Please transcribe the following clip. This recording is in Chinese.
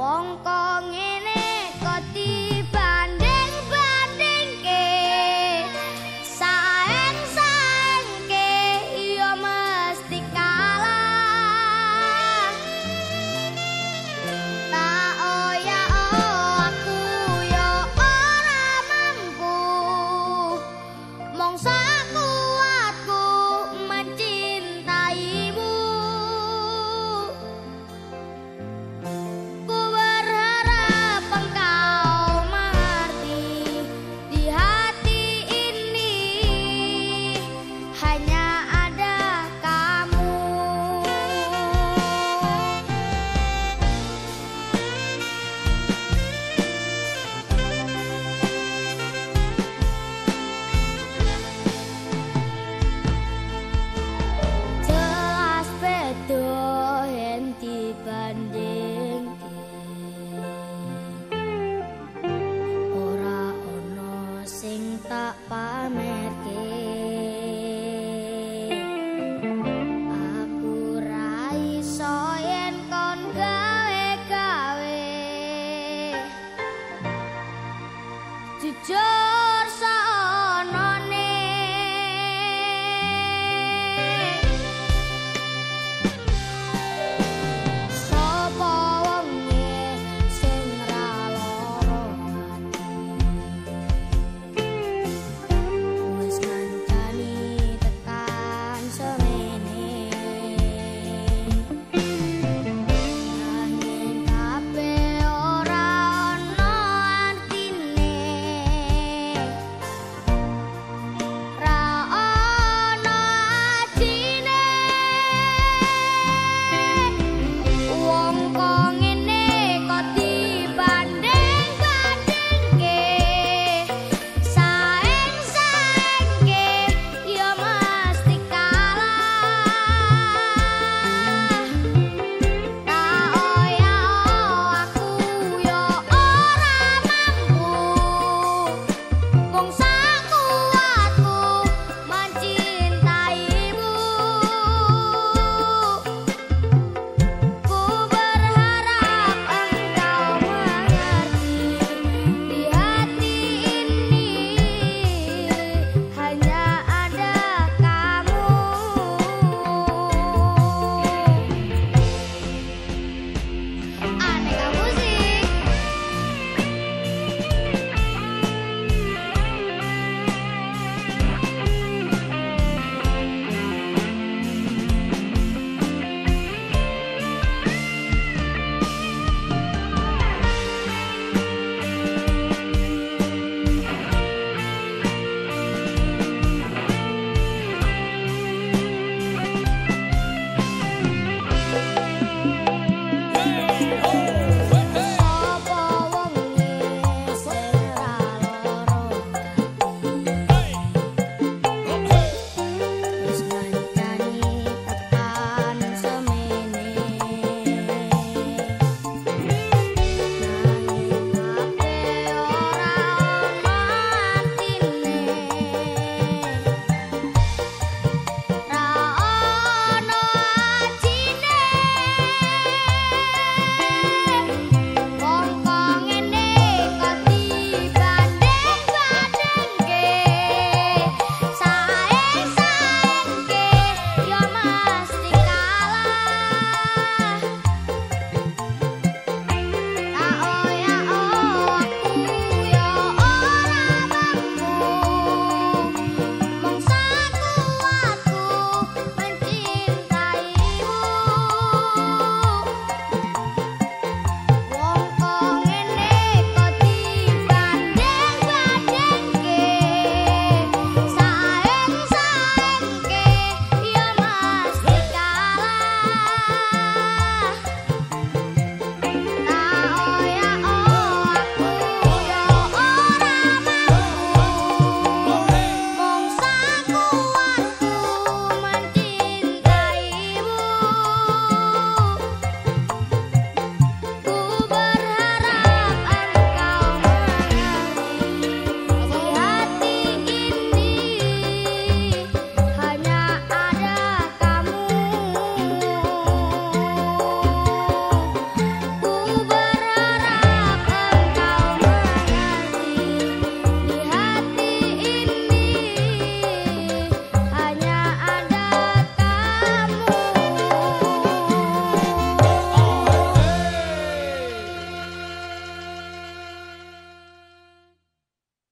王哥